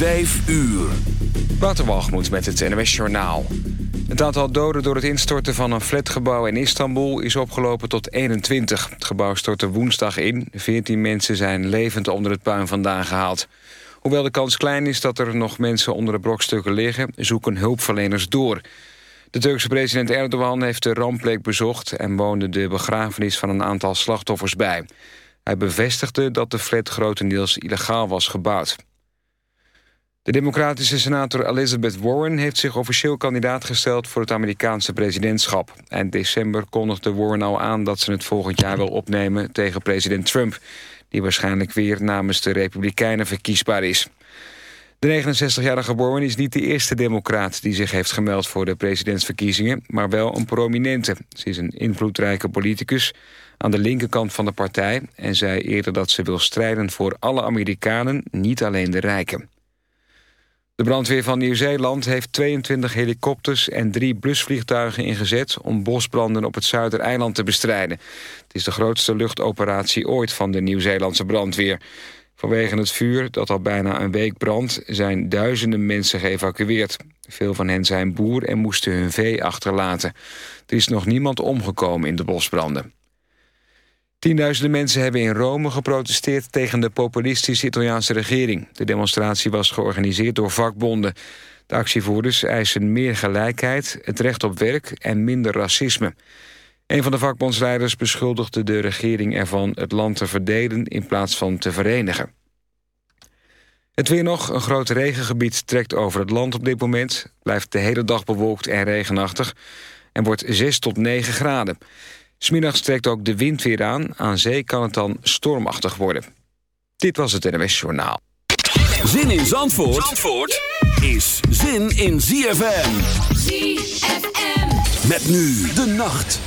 Vijf uur. Waterwalgemoed met het NWS Journaal. Het aantal doden door het instorten van een flatgebouw in Istanbul... is opgelopen tot 21. Het gebouw stortte woensdag in. 14 mensen zijn levend onder het puin vandaan gehaald. Hoewel de kans klein is dat er nog mensen onder de brokstukken liggen... zoeken hulpverleners door. De Turkse president Erdogan heeft de rampplek bezocht... en woonde de begrafenis van een aantal slachtoffers bij. Hij bevestigde dat de flat grotendeels illegaal was gebouwd. De democratische senator Elizabeth Warren heeft zich officieel kandidaat gesteld voor het Amerikaanse presidentschap. Eind december kondigde Warren al aan dat ze het volgend jaar wil opnemen tegen president Trump, die waarschijnlijk weer namens de Republikeinen verkiesbaar is. De 69-jarige Warren is niet de eerste democraat die zich heeft gemeld voor de presidentsverkiezingen, maar wel een prominente. Ze is een invloedrijke politicus aan de linkerkant van de partij en zei eerder dat ze wil strijden voor alle Amerikanen, niet alleen de rijken. De brandweer van Nieuw-Zeeland heeft 22 helikopters en drie blusvliegtuigen ingezet om bosbranden op het Zuidereiland te bestrijden. Het is de grootste luchtoperatie ooit van de Nieuw-Zeelandse brandweer. Vanwege het vuur, dat al bijna een week brandt, zijn duizenden mensen geëvacueerd. Veel van hen zijn boer en moesten hun vee achterlaten. Er is nog niemand omgekomen in de bosbranden. Tienduizenden mensen hebben in Rome geprotesteerd tegen de populistische Italiaanse regering. De demonstratie was georganiseerd door vakbonden. De actievoerders eisen meer gelijkheid, het recht op werk en minder racisme. Een van de vakbondsleiders beschuldigde de regering ervan het land te verdelen in plaats van te verenigen. Het weer nog, een groot regengebied trekt over het land op dit moment. Blijft de hele dag bewolkt en regenachtig en wordt 6 tot 9 graden. Smiddags trekt ook de wind weer aan. Aan zee kan het dan stormachtig worden. Dit was het NWS Journaal. Zin in Zandvoort, Zandvoort is zin in ZFM. ZFM. Met nu de nacht.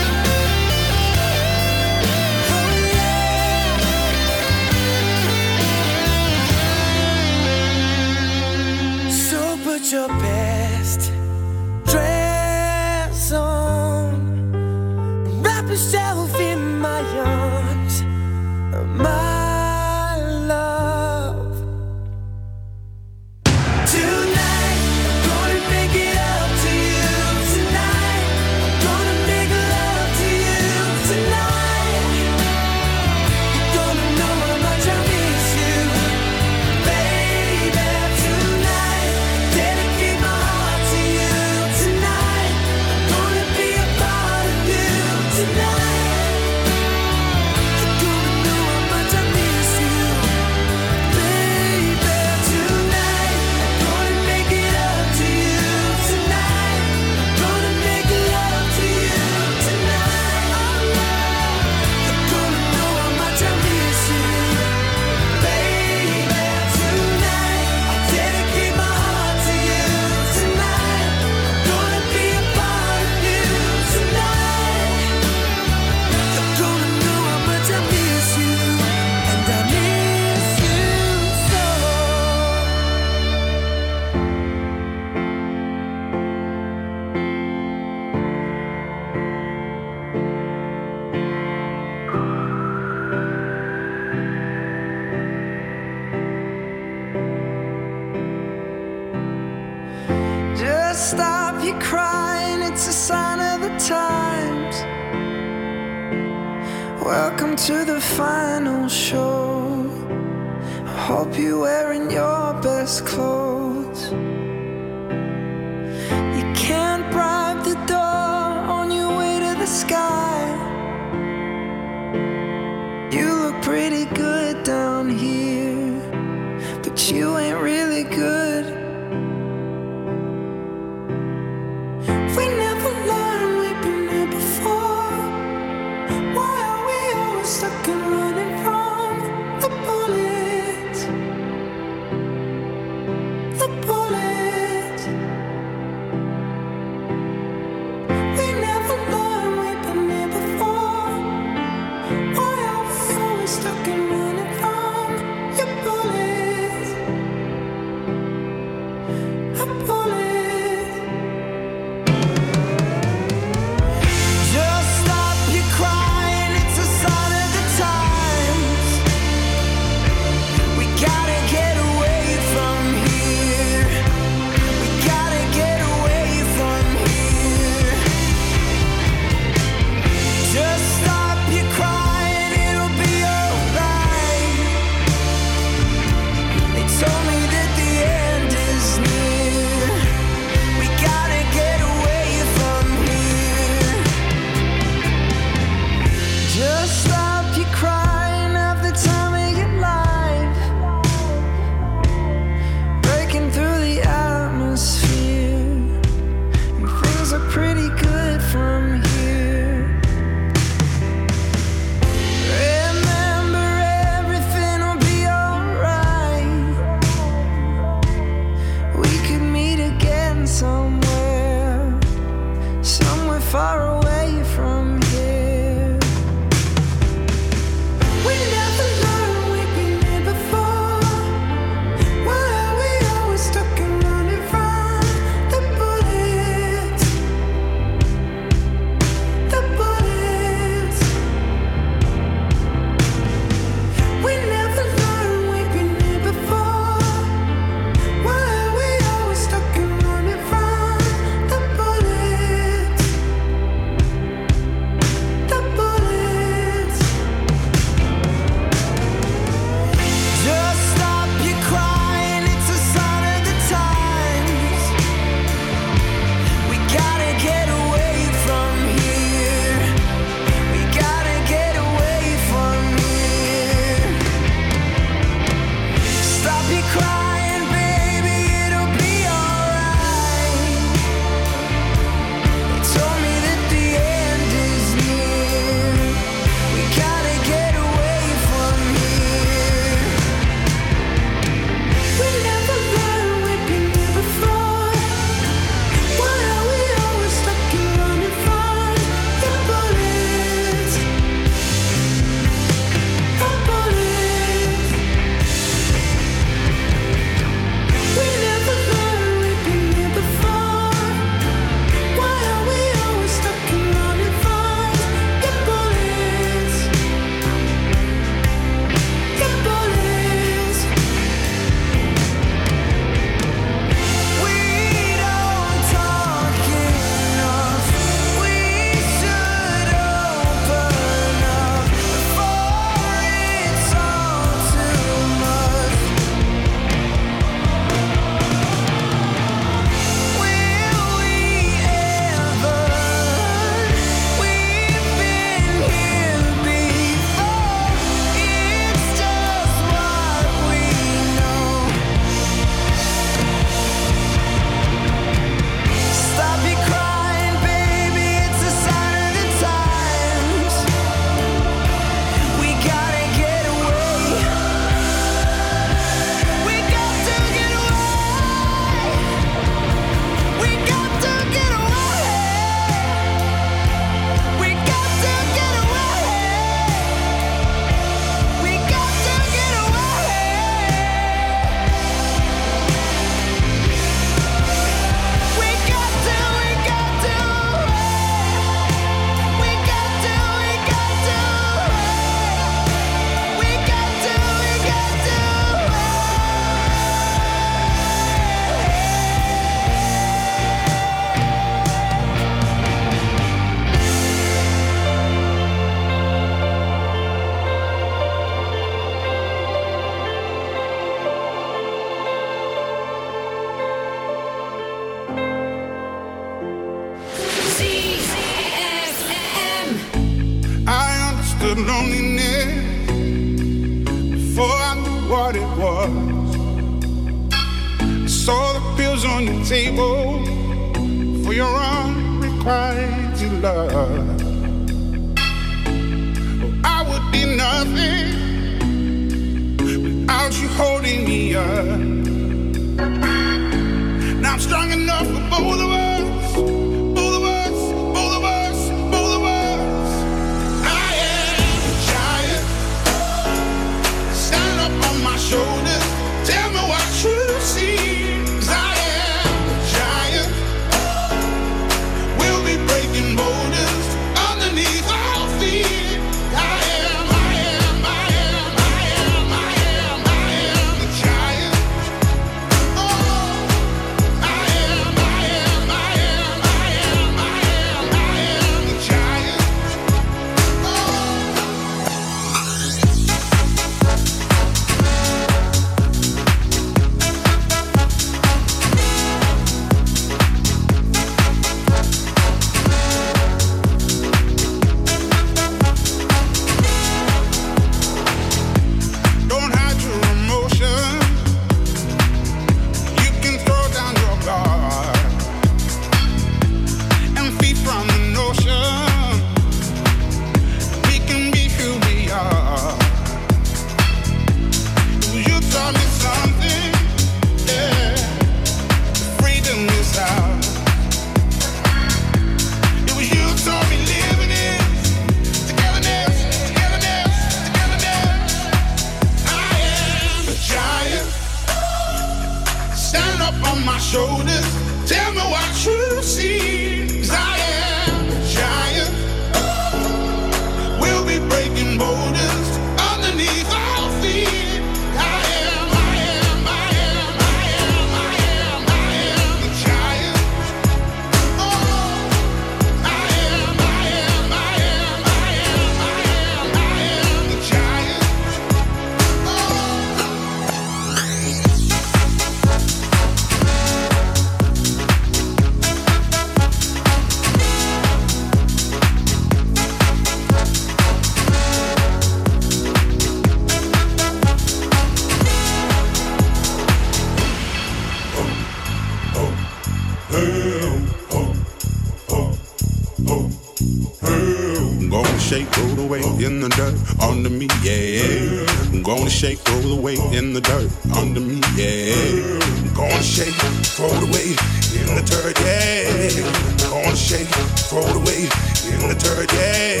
yeah. Gonna shake, throw it away in the dirt, yeah. Gonna shake, throw it away in the dirt, yeah.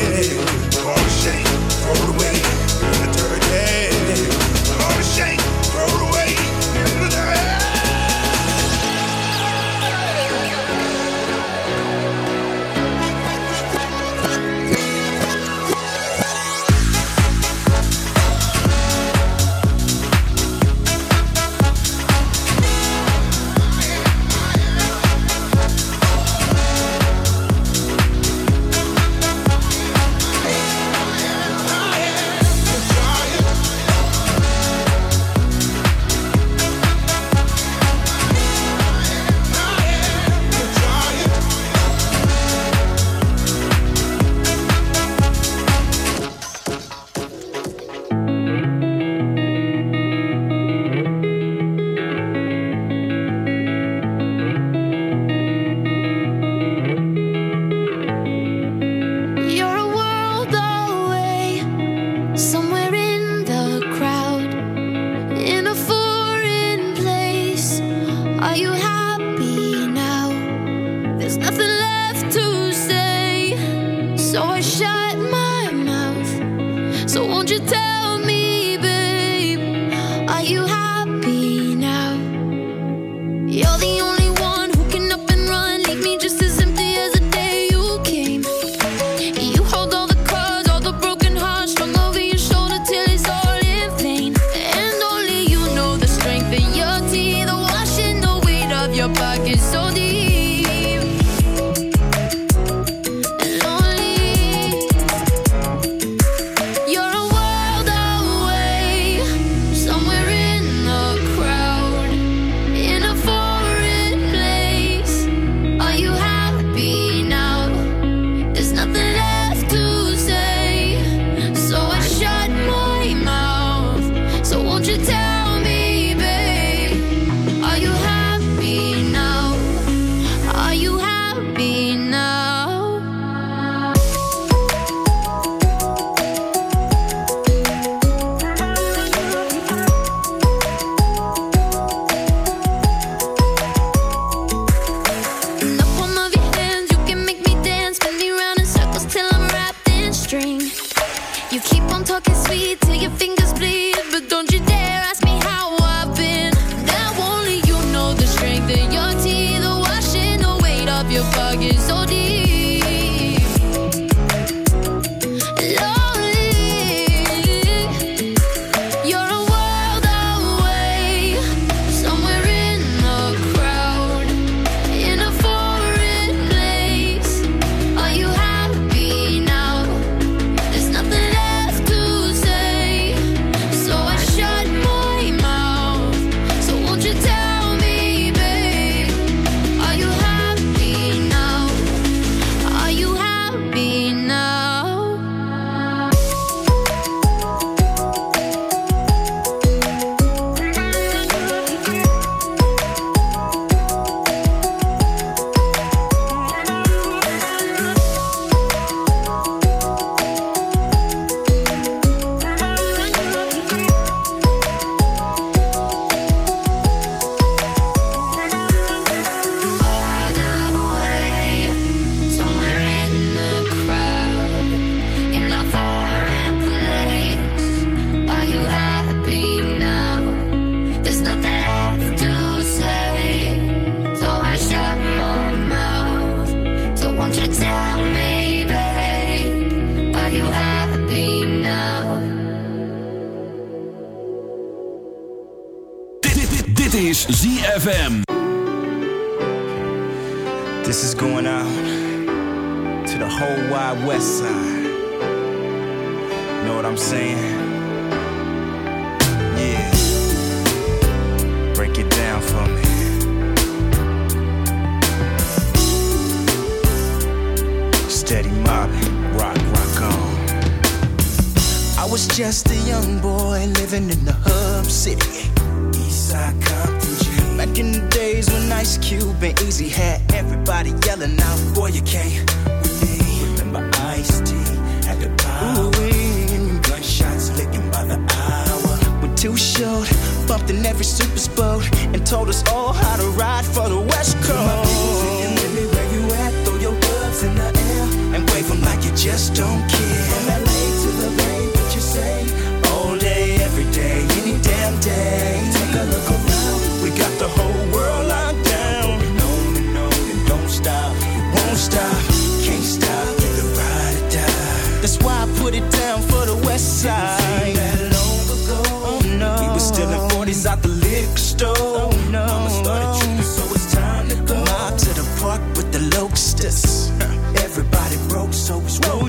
Gonna shake, throw it away in the dirt, yeah.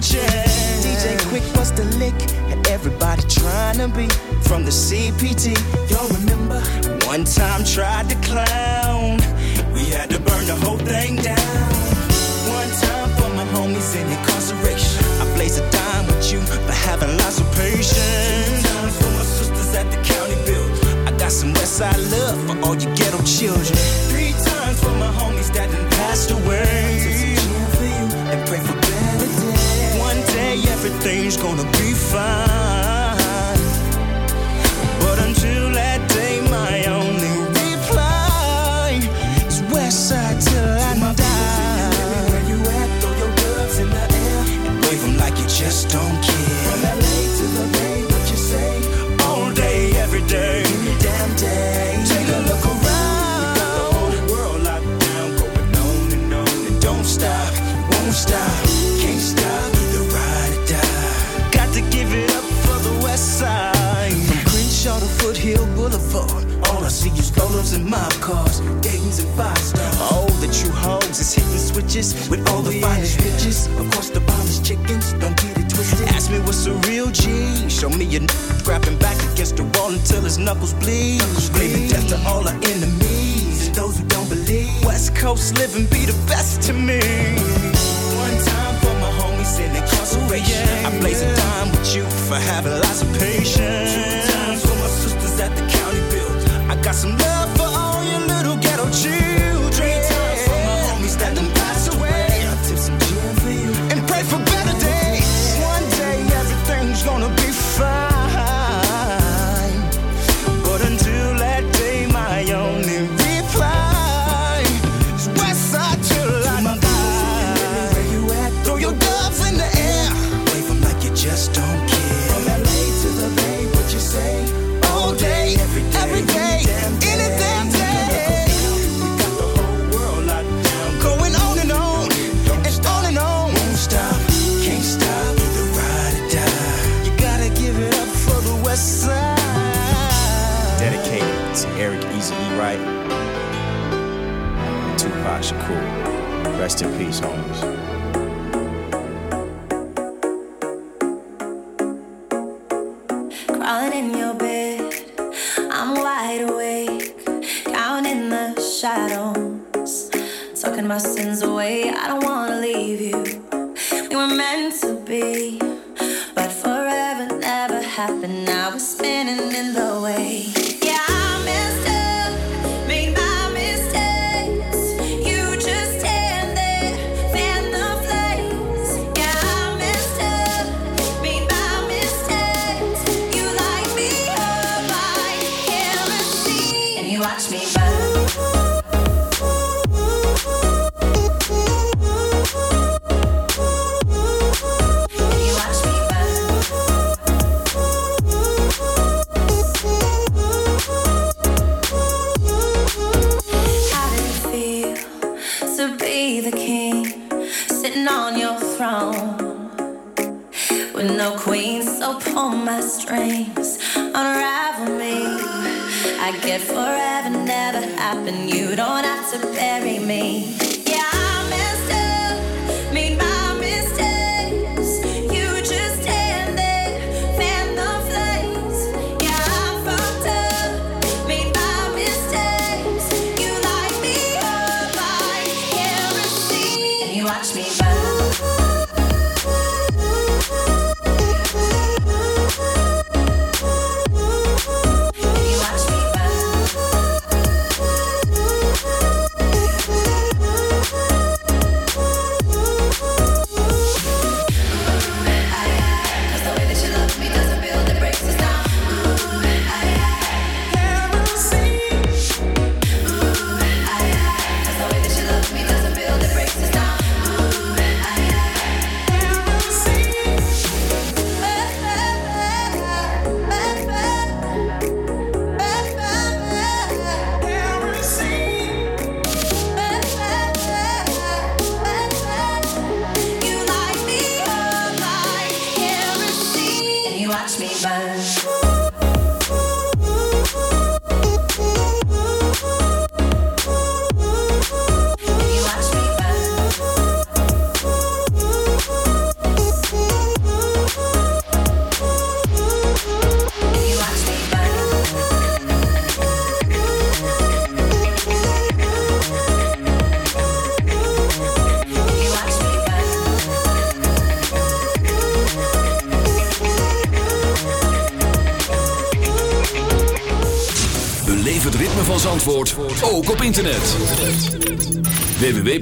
change. DJ Quik was the lick, and everybody trying to be from the CPT. Y'all remember? One time tried to clown, we had to burn the whole thing down. One time for my homies in incarceration, I blaze a dime with you for having lots of patience. Two times for my sisters at the county bill, I got some Westside love for all you ghetto children. Three times for my homies that didn't passed away. everything's gonna be fine. and mob cars, Dayton's and five stars. Oh, the true hoes is hitting switches with all the yeah. finest riches. Of course, the finest chickens, don't get it twisted. Ask me what's a real G. Show me a n grabbing back against the wall until his knuckles bleed. Knuckles bleed. death to all our enemies and those who don't believe. West Coast living be the best to me. One time for my homies in incarceration. Ooh, yeah, I'm yeah. time with you for having lots of patience. Two times for my sisters at the county build. I got some love for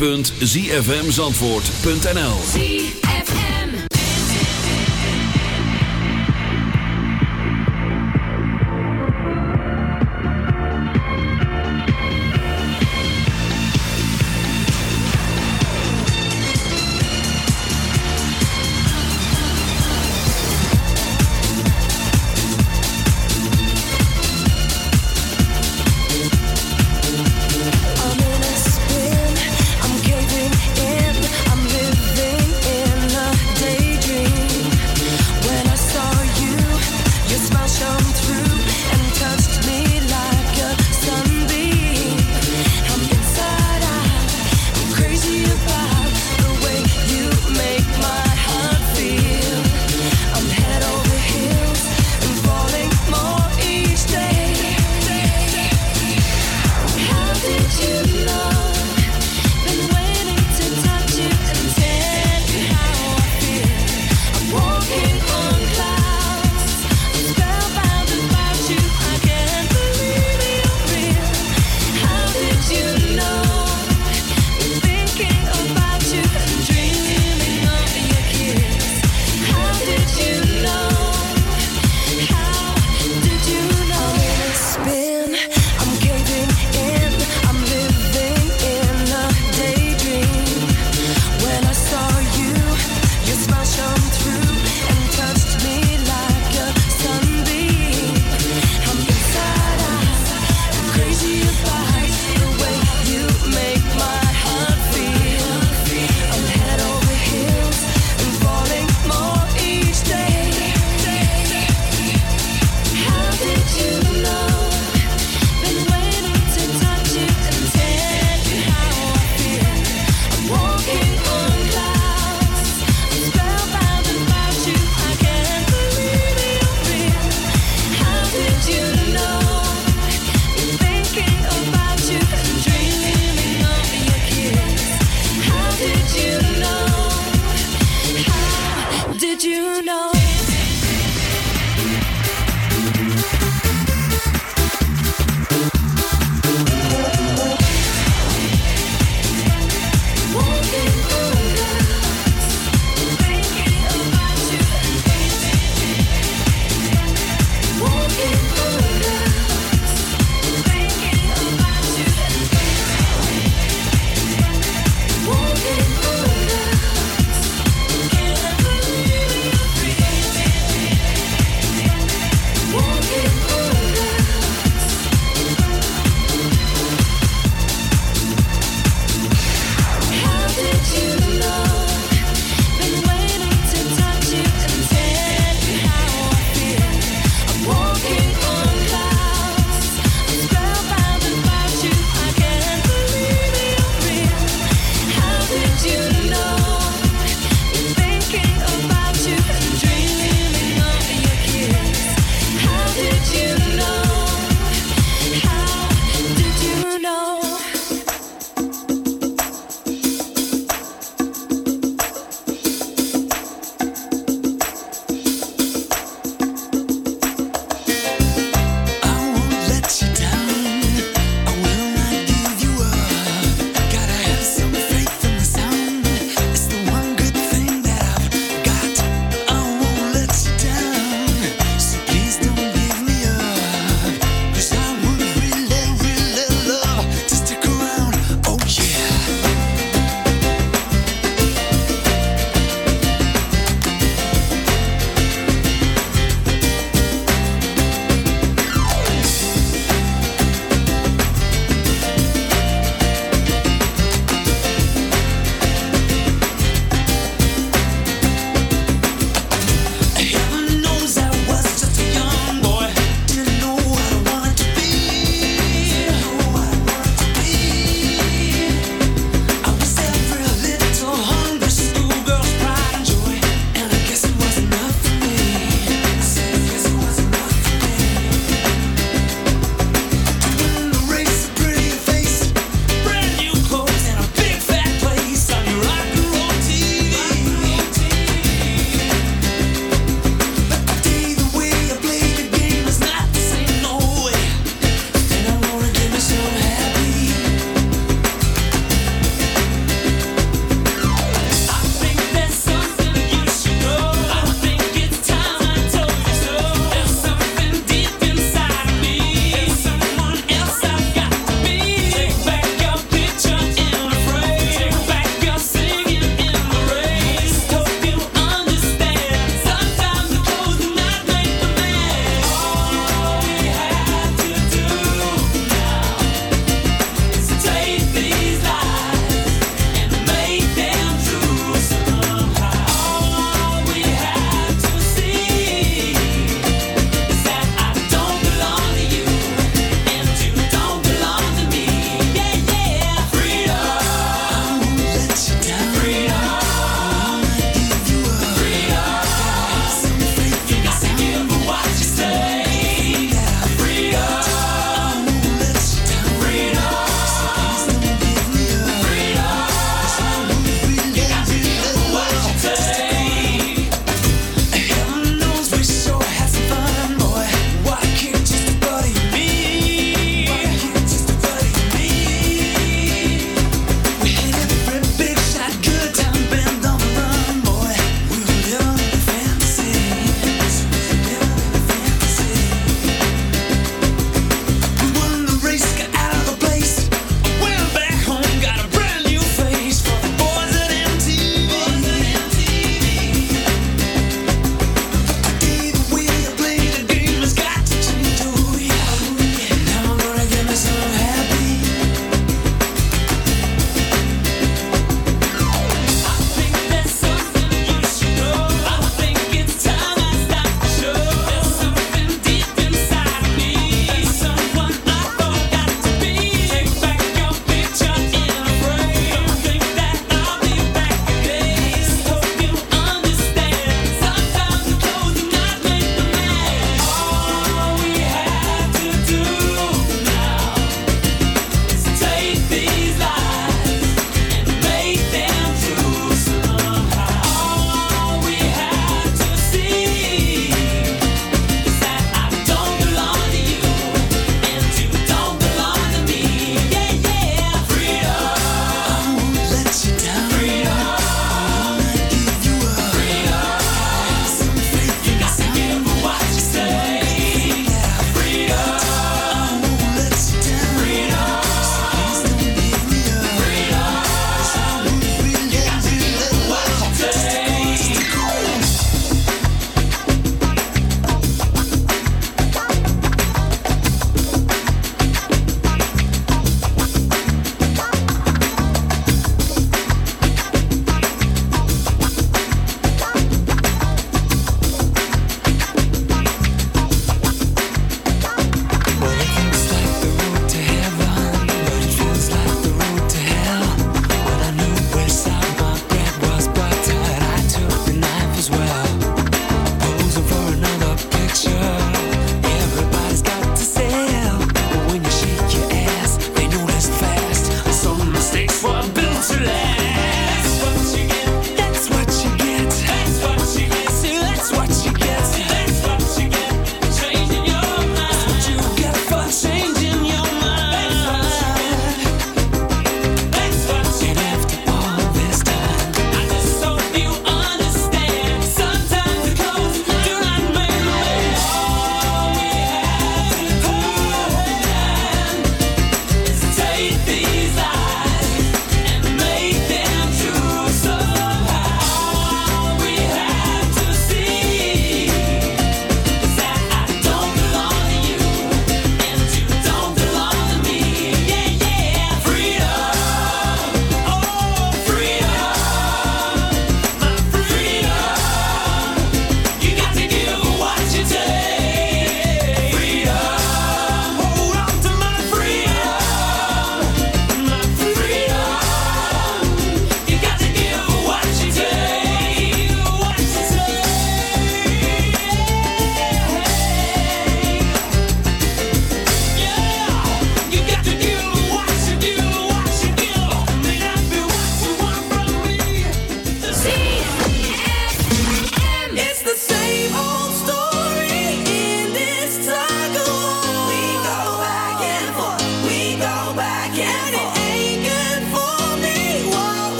www.zfmzandvoort.nl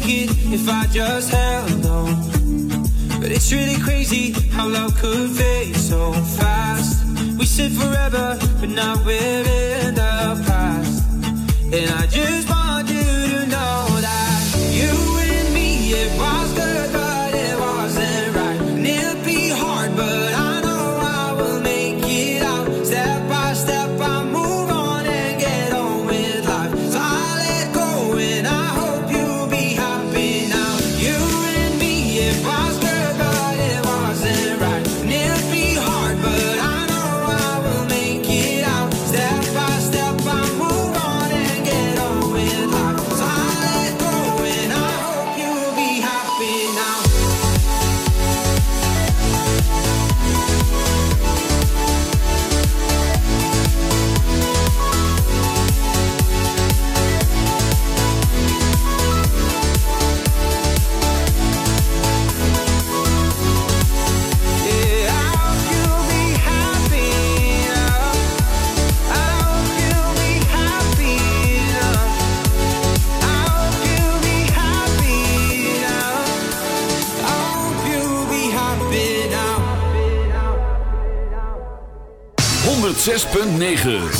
make it if I just held on. But it's really crazy how love could fade so fast. We said forever, but now we're in the past. And I just want you to know that you and me, it was 106.9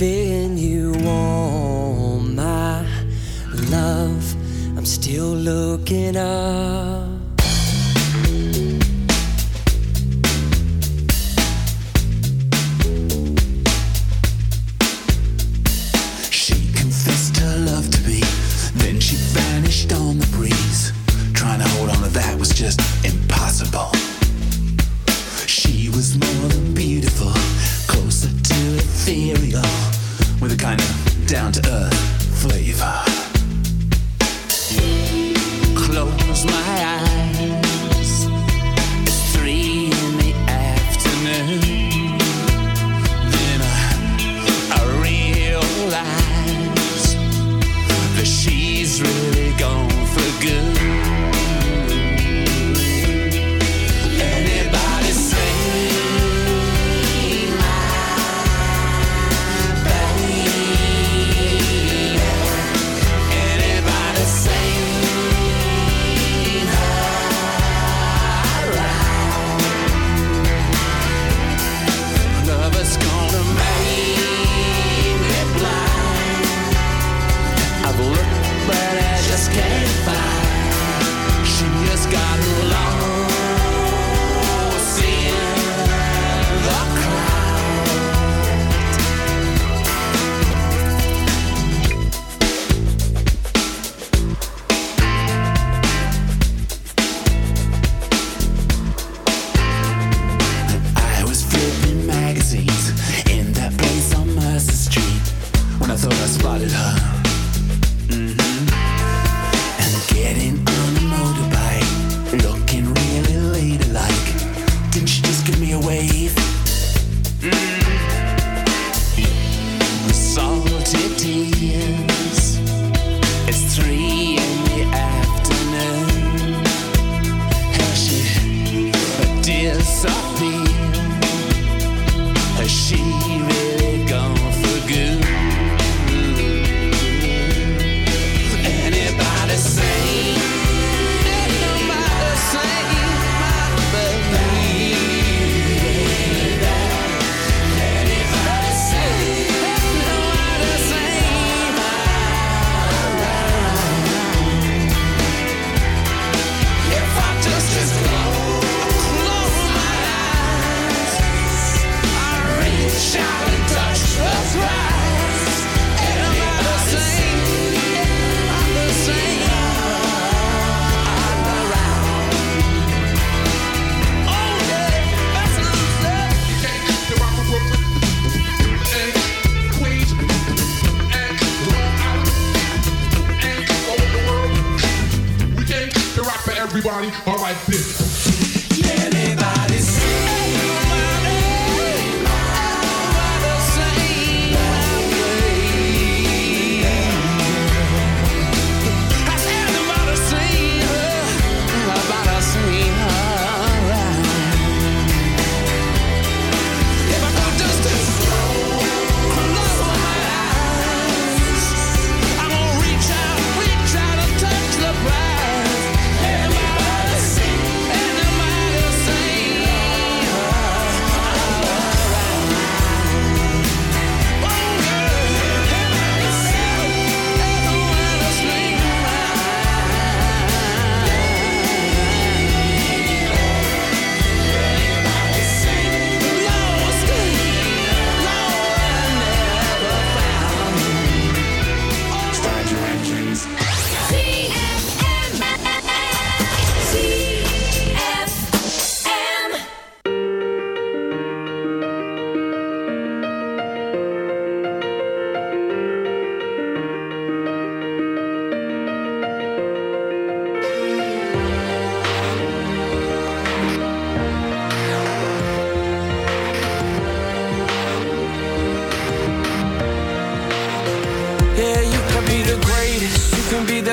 Giving you all my love. I'm still looking up. She confessed her love to me, then she vanished on the breeze. Trying to hold on to that was just impossible.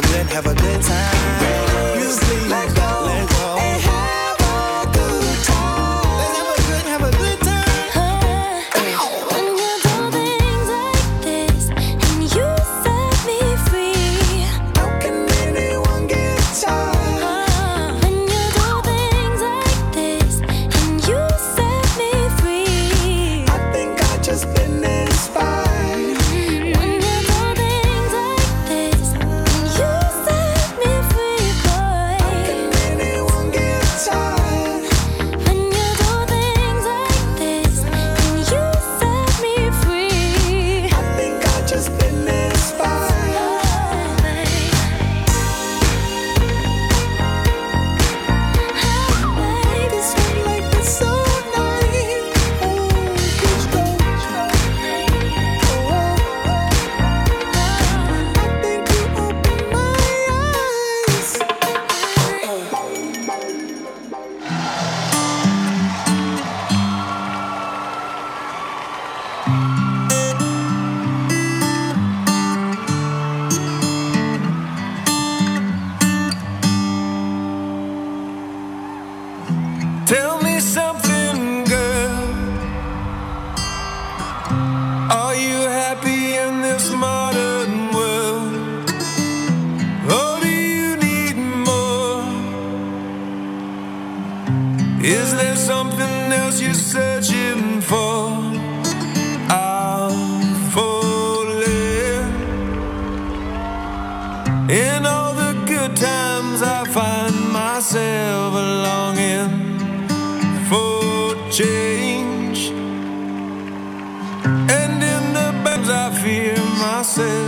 A have a good time. You sleep, find myself longing for change. And in the bends, I fear myself.